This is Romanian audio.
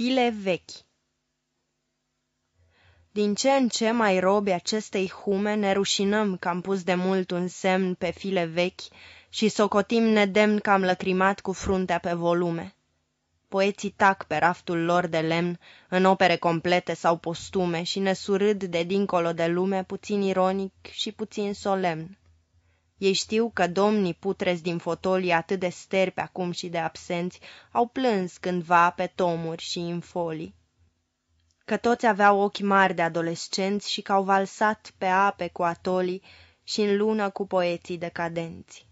File vechi Din ce în ce mai robi acestei hume ne rușinăm că am pus de mult un semn pe file vechi și socotim nedemn că am lăcrimat cu fruntea pe volume. Poeții tac pe raftul lor de lemn, în opere complete sau postume, și ne surâd de dincolo de lume, puțin ironic și puțin solemn. Ei știu că domnii putrezi din fotolii atât de sterpi acum și de absenți au plâns cândva pe tomuri și în folii. Că toți aveau ochi mari de adolescenți și că au valsat pe ape cu atolii și în lună cu poeții decadenți.